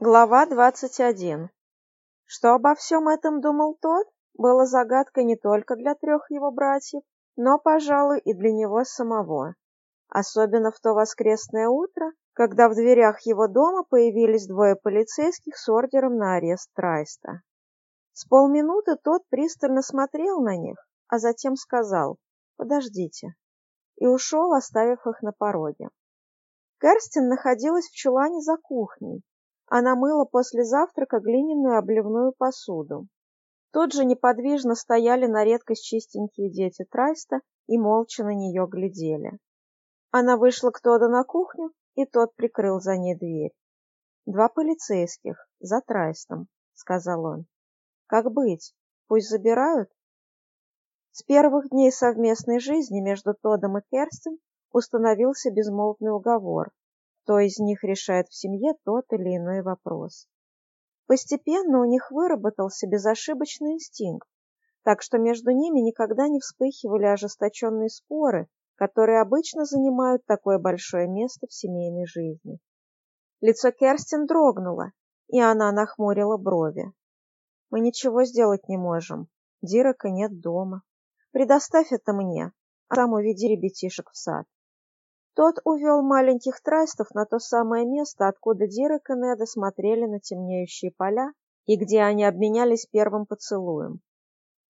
Глава двадцать один. Что обо всем этом думал тот, было загадкой не только для трех его братьев, но, пожалуй, и для него самого. Особенно в то воскресное утро, когда в дверях его дома появились двое полицейских с ордером на арест Трайста. С полминуты тот пристально смотрел на них, а затем сказал «Подождите» и ушел, оставив их на пороге. Керстин находилась в чулане за кухней, она мыла после завтрака глиняную обливную посуду. Тут же неподвижно стояли на редкость чистенькие дети Трайста и молча на нее глядели. Она вышла к Тоду на кухню, и тот прикрыл за ней дверь. «Два полицейских, за Трайстом», — сказал он. «Как быть? Пусть забирают?» С первых дней совместной жизни между Тодом и Керстин установился безмолвный уговор, кто из них решает в семье тот или иной вопрос. Постепенно у них выработался безошибочный инстинкт, так что между ними никогда не вспыхивали ожесточенные споры, которые обычно занимают такое большое место в семейной жизни. Лицо Керстин дрогнуло, и она нахмурила брови. «Мы ничего сделать не можем. Дирака нет дома. Предоставь это мне, а сам уведи ребятишек в сад». Тот увел маленьких трастов на то самое место, откуда Дирек и Неда смотрели на темнеющие поля и где они обменялись первым поцелуем.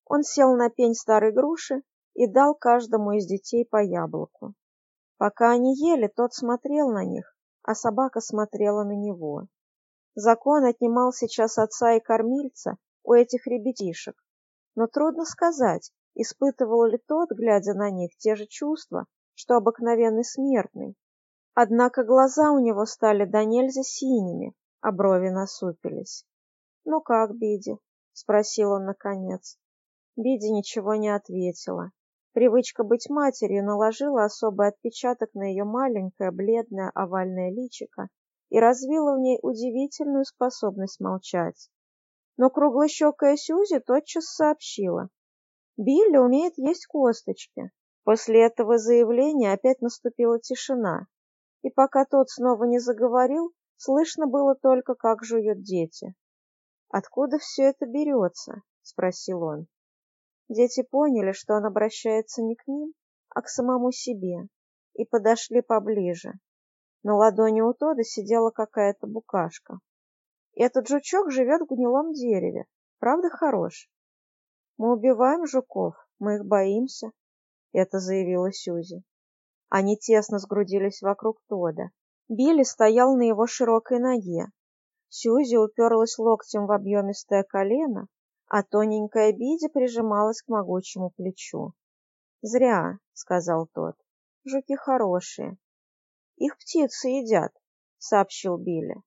Он сел на пень старой груши и дал каждому из детей по яблоку. Пока они ели, тот смотрел на них, а собака смотрела на него. Закон отнимал сейчас отца и кормильца у этих ребятишек, но трудно сказать, испытывал ли тот, глядя на них, те же чувства, что обыкновенный смертный. Однако глаза у него стали до нельзя синими, а брови насупились. «Ну как, Биди?» — спросил он наконец. Биди ничего не ответила. Привычка быть матерью наложила особый отпечаток на ее маленькое, бледное, овальное личико и развила в ней удивительную способность молчать. Но круглощекая Сюзи тотчас сообщила. Билли умеет есть косточки. После этого заявления опять наступила тишина, и пока тот снова не заговорил, слышно было только, как жуют дети. «Откуда все это берется?» — спросил он. Дети поняли, что он обращается не к ним, а к самому себе, и подошли поближе. На ладони у Тода сидела какая-то букашка. «Этот жучок живет в гнилом дереве. Правда хорош?» «Мы убиваем жуков, мы их боимся», это заявила Сьюзи. Они тесно сгрудились вокруг Тода. Билли стоял на его широкой ноге. Сьюзи уперлась локтем в объемистое колено, а тоненькая Биди прижималась к могучему плечу. «Зря», — сказал тот. «Жуки хорошие». «Их птицы едят», — сообщил Билли.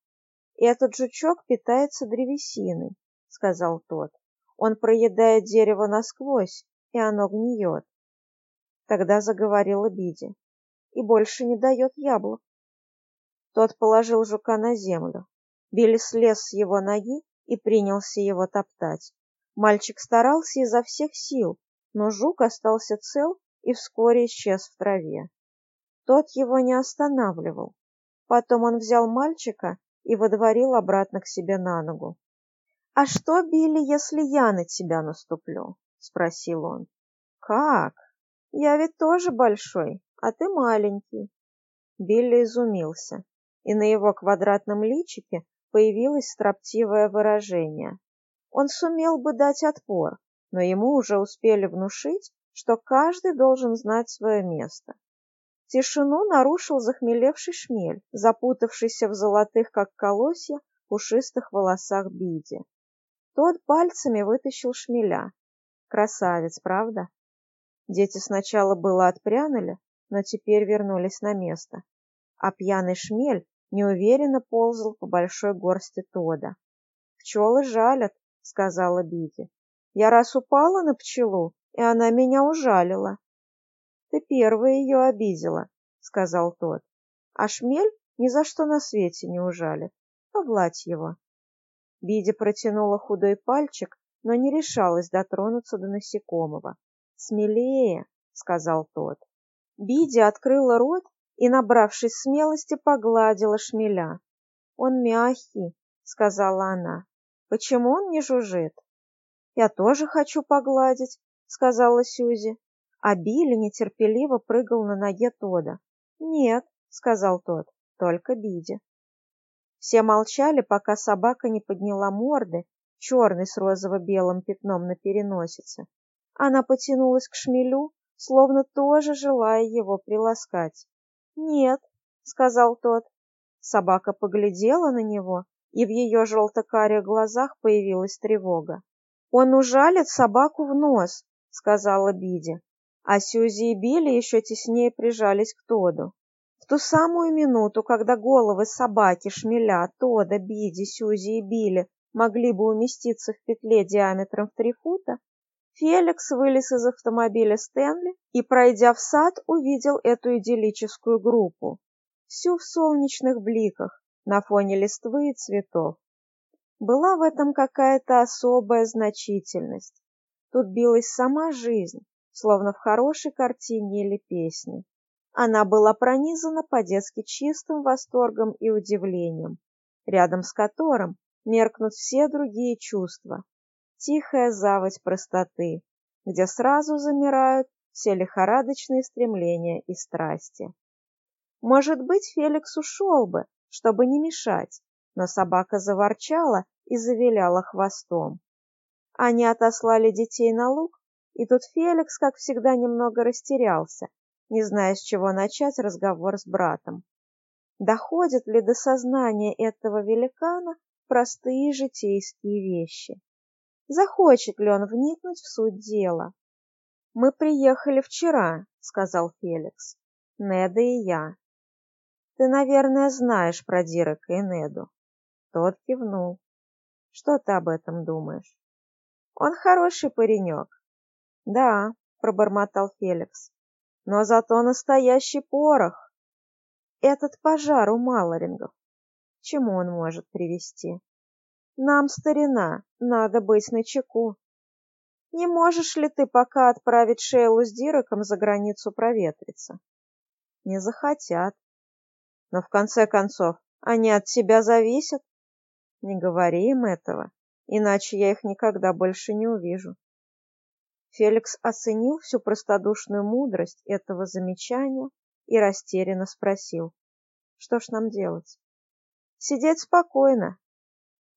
«Этот жучок питается древесиной», — сказал тот. «Он проедает дерево насквозь, и оно гниет. Тогда заговорила Биди. И больше не дает яблок. Тот положил жука на землю. Билли слез с его ноги и принялся его топтать. Мальчик старался изо всех сил, но жук остался цел и вскоре исчез в траве. Тот его не останавливал. Потом он взял мальчика и водворил обратно к себе на ногу. «А что, Билли, если я на тебя наступлю?» — спросил он. «Как?» Я ведь тоже большой, а ты маленький. Билли изумился, и на его квадратном личике появилось строптивое выражение. Он сумел бы дать отпор, но ему уже успели внушить, что каждый должен знать свое место. Тишину нарушил захмелевший шмель, запутавшийся в золотых, как колосья, пушистых волосах Биди. Тот пальцами вытащил шмеля. Красавец, правда? Дети сначала было отпрянули, но теперь вернулись на место. А пьяный шмель неуверенно ползал по большой горсти Тода. «Пчелы жалят», — сказала Биди. «Я раз упала на пчелу, и она меня ужалила». «Ты первая ее обидела», — сказал тот. «А шмель ни за что на свете не ужалит. Погладь его». Биди протянула худой пальчик, но не решалась дотронуться до насекомого. «Смелее!» — сказал тот. Биди открыла рот и, набравшись смелости, погладила шмеля. «Он мягкий», — сказала она. «Почему он не жужжит?» «Я тоже хочу погладить», — сказала Сьюзи. А Билли нетерпеливо прыгал на ноге Тода. «Нет», — сказал тот, — «только Биди». Все молчали, пока собака не подняла морды, черный с розово-белым пятном на переносице. Она потянулась к шмелю, словно тоже желая его приласкать. «Нет», — сказал тот. Собака поглядела на него, и в ее желто-карих глазах появилась тревога. «Он ужалит собаку в нос», — сказала Биди, а Сьюзи и Билли еще теснее прижались к Тоду. В ту самую минуту, когда головы собаки, шмеля, Тода, Биди, Сьюзи и Билли могли бы уместиться в петле диаметром в три фута, Феликс вылез из автомобиля Стэнли и, пройдя в сад, увидел эту идиллическую группу. Всю в солнечных бликах, на фоне листвы и цветов. Была в этом какая-то особая значительность. Тут билась сама жизнь, словно в хорошей картине или песне. Она была пронизана по-детски чистым восторгом и удивлением, рядом с которым меркнут все другие чувства. Тихая заводь простоты, где сразу замирают все лихорадочные стремления и страсти. Может быть, Феликс ушел бы, чтобы не мешать, но собака заворчала и завиляла хвостом. Они отослали детей на луг, и тут Феликс, как всегда, немного растерялся, не зная, с чего начать разговор с братом. Доходят ли до сознания этого великана простые житейские вещи? Захочет ли он вникнуть в суть дела? «Мы приехали вчера», — сказал Феликс. «Неда и я. Ты, наверное, знаешь про Дирека и Неду». Тот кивнул. «Что ты об этом думаешь?» «Он хороший паренек». «Да», — пробормотал Феликс. Но зато настоящий порох. Этот пожар у Малорингов. Чему он может привести? Нам, старина, надо быть начеку. Не можешь ли ты пока отправить Шейлу с Диреком за границу проветриться? Не захотят. Но в конце концов, они от тебя зависят. Не говори им этого, иначе я их никогда больше не увижу. Феликс оценил всю простодушную мудрость этого замечания и растерянно спросил, что ж нам делать? Сидеть спокойно.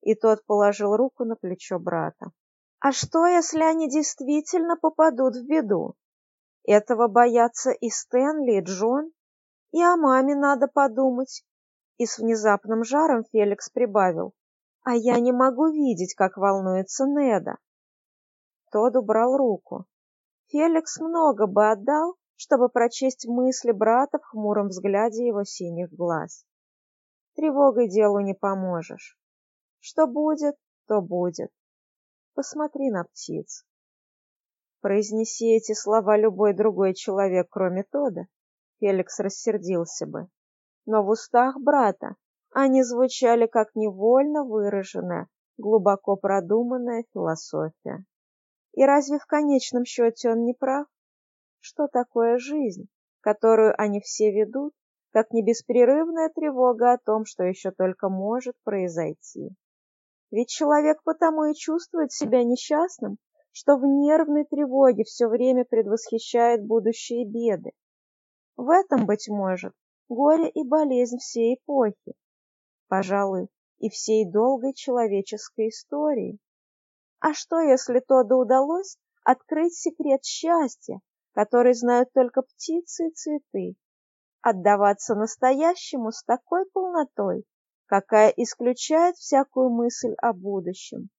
И тот положил руку на плечо брата. А что, если они действительно попадут в беду? Этого боятся и Стэнли, и Джон, и о маме надо подумать. И с внезапным жаром Феликс прибавил. А я не могу видеть, как волнуется Неда. Тод убрал руку. Феликс много бы отдал, чтобы прочесть мысли брата в хмуром взгляде его синих глаз. Тревогой делу не поможешь. Что будет, то будет. Посмотри на птиц. Произнеси эти слова любой другой человек, кроме Тода, Феликс рассердился бы. Но в устах брата они звучали как невольно выраженная, глубоко продуманная философия. И разве в конечном счете он не прав? Что такое жизнь, которую они все ведут, как не беспрерывная тревога о том, что еще только может произойти? Ведь человек потому и чувствует себя несчастным, что в нервной тревоге все время предвосхищает будущие беды. В этом, быть может, горе и болезнь всей эпохи, пожалуй, и всей долгой человеческой истории. А что, если Тоду удалось открыть секрет счастья, который знают только птицы и цветы? Отдаваться настоящему с такой полнотой, какая исключает всякую мысль о будущем.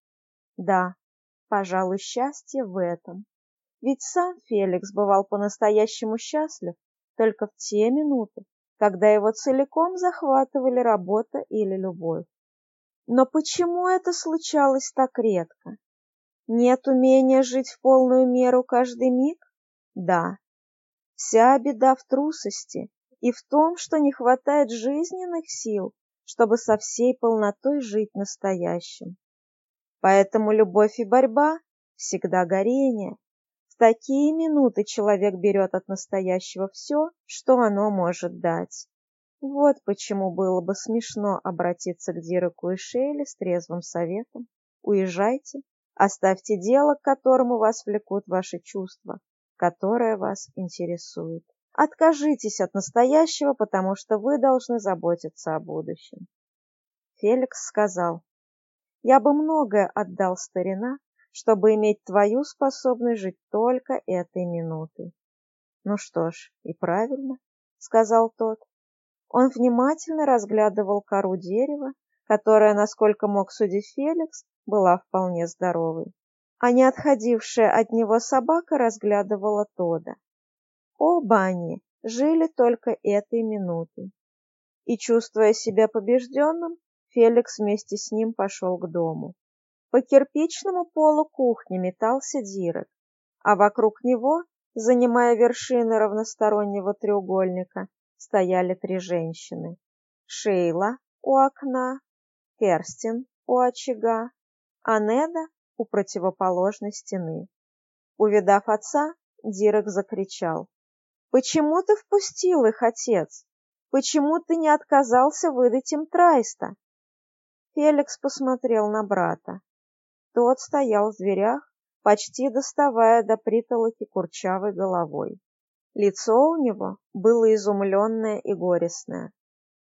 Да, пожалуй, счастье в этом. Ведь сам Феликс бывал по-настоящему счастлив только в те минуты, когда его целиком захватывали работа или любовь. Но почему это случалось так редко? Нет умения жить в полную меру каждый миг? Да. Вся беда в трусости и в том, что не хватает жизненных сил, чтобы со всей полнотой жить настоящим. Поэтому любовь и борьба всегда горение. В такие минуты человек берет от настоящего все, что оно может дать. Вот почему было бы смешно обратиться к Диреку и Шейле с трезвым советом. Уезжайте, оставьте дело, к которому вас влекут ваши чувства, которое вас интересует. Откажитесь от настоящего, потому что вы должны заботиться о будущем. Феликс сказал, «Я бы многое отдал, старина, чтобы иметь твою способность жить только этой минутой». «Ну что ж, и правильно», — сказал тот. Он внимательно разглядывал кору дерева, которая, насколько мог судить Феликс, была вполне здоровой. А не отходившая от него собака разглядывала Тода. Оба они жили только этой минутой. И, чувствуя себя побежденным, Феликс вместе с ним пошел к дому. По кирпичному полу кухни метался Дирек, а вокруг него, занимая вершины равностороннего треугольника, стояли три женщины. Шейла у окна, Керстин у очага, а Неда у противоположной стены. Увидав отца, Дирек закричал. «Почему ты впустил их, отец? Почему ты не отказался выдать им Трайста?» Феликс посмотрел на брата. Тот стоял в дверях, почти доставая до притолоки курчавой головой. Лицо у него было изумленное и горестное.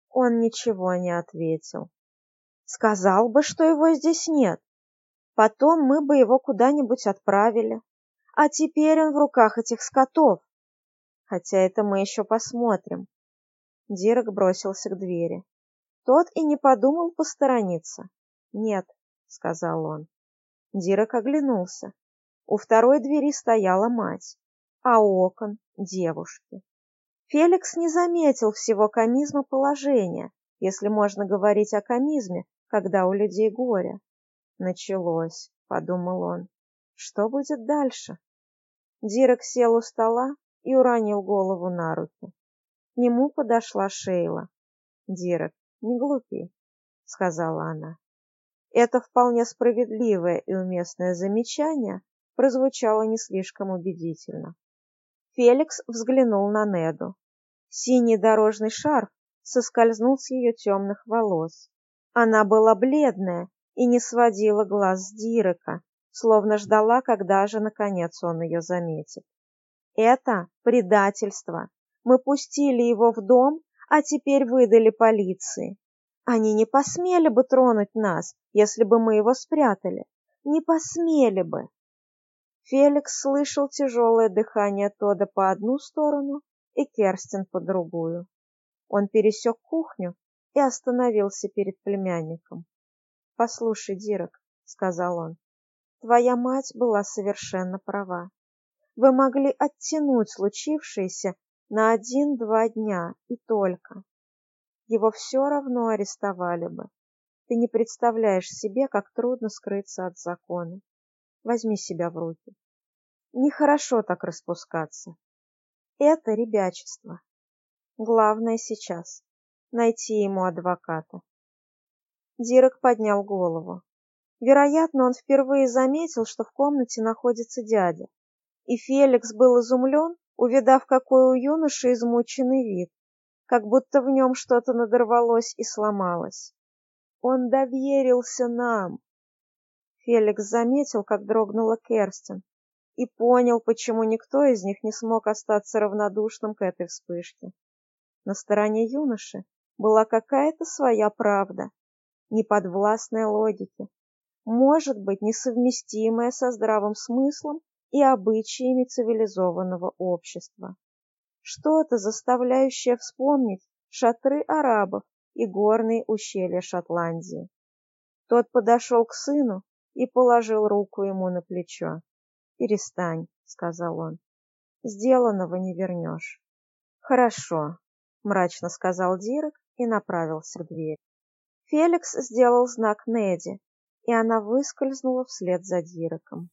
Он ничего не ответил. Сказал бы, что его здесь нет. Потом мы бы его куда-нибудь отправили. А теперь он в руках этих скотов. Хотя это мы еще посмотрим. Дирек бросился к двери. Тот и не подумал посторониться. «Нет», — сказал он. Дирек оглянулся. У второй двери стояла мать а у окон – девушки. Феликс не заметил всего комизма положения, если можно говорить о комизме, когда у людей горе. Началось, подумал он. Что будет дальше? Дирек сел у стола и уронил голову на руки. К нему подошла Шейла. «Дирек, не глупи», — сказала она. Это вполне справедливое и уместное замечание прозвучало не слишком убедительно. Феликс взглянул на Неду. Синий дорожный шарф соскользнул с ее темных волос. Она была бледная и не сводила глаз с Дирека, словно ждала, когда же, наконец, он ее заметит. «Это предательство. Мы пустили его в дом, а теперь выдали полиции. Они не посмели бы тронуть нас, если бы мы его спрятали. Не посмели бы. Феликс слышал тяжелое дыхание Тода по одну сторону и Керстин по другую. Он пересек кухню и остановился перед племянником. «Послушай, Дирек», — сказал он, — «твоя мать была совершенно права. Вы могли оттянуть случившееся на один-два дня и только. Его все равно арестовали бы. Ты не представляешь себе, как трудно скрыться от закона. Возьми себя в руки. Нехорошо так распускаться. Это ребячество. Главное сейчас — найти ему адвоката. Дирек поднял голову. Вероятно, он впервые заметил, что в комнате находится дядя. И Феликс был изумлен, увидав, какой у юноши измученный вид, как будто в нем что-то надорвалось и сломалось. Он доверился нам. Феликс заметил, как дрогнула Керстин, и понял, почему никто из них не смог остаться равнодушным к этой вспышке. На стороне юноши была какая-то своя правда, неподвластная логике, может быть, несовместимая со здравым смыслом и обычаями цивилизованного общества. Что-то, заставляющее вспомнить шатры арабов и горные ущелья Шотландии. Тот подошел к сыну и положил руку ему на плечо. «Перестань», — сказал он. «Сделанного не вернешь». «Хорошо», — мрачно сказал Дирек и направился к двери. Феликс сделал знак Неди, и она выскользнула вслед за Диреком.